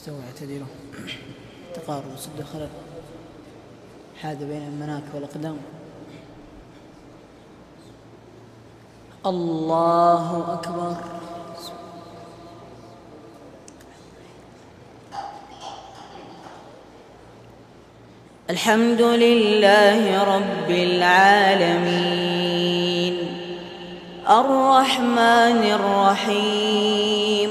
استووا اعتدلوا تقارب سد الخلل حاد بين المناك والأقدام. الله أكبر. الحمد لله رب العالمين. الرحمن الرحيم.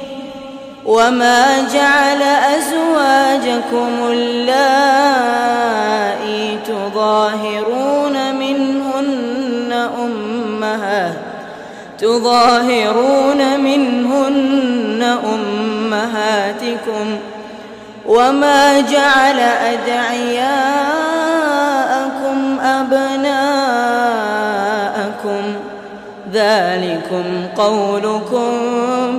وما جعل أزواجكم اللائي تظاهرون منهن أمهات تظاهرون منهن أمهاتكم وما جعل أدعياءكم أبناءكم ذلكم قولكم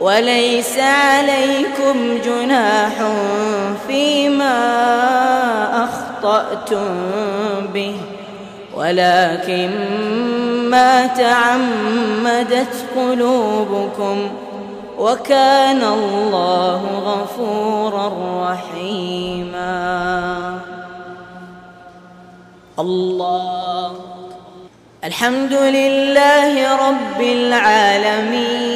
وليس عليكم جناح فيما أخطأتم به ولكن ما تعمدت قلوبكم وكان الله غفورا رحيما. الله. الحمد لله رب العالمين.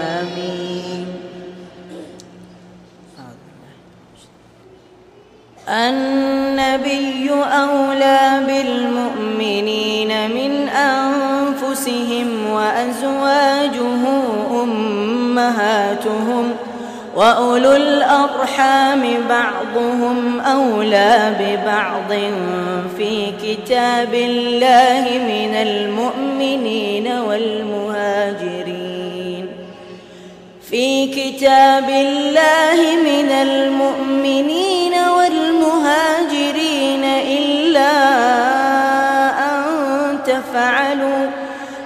آمين. النبي أولى بالمؤمنين من أنفسهم وأزواجه أمهاتهم وأولو الأرحام بعضهم أولى ببعض في كتاب الله من المؤمنين والمهاجرين. في كتاب الله من المؤمنين والمهاجرين إلا أن تفعلوا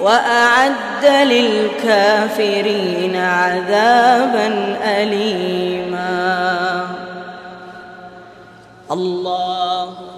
وأعد للكافرين عذابا اليما. الله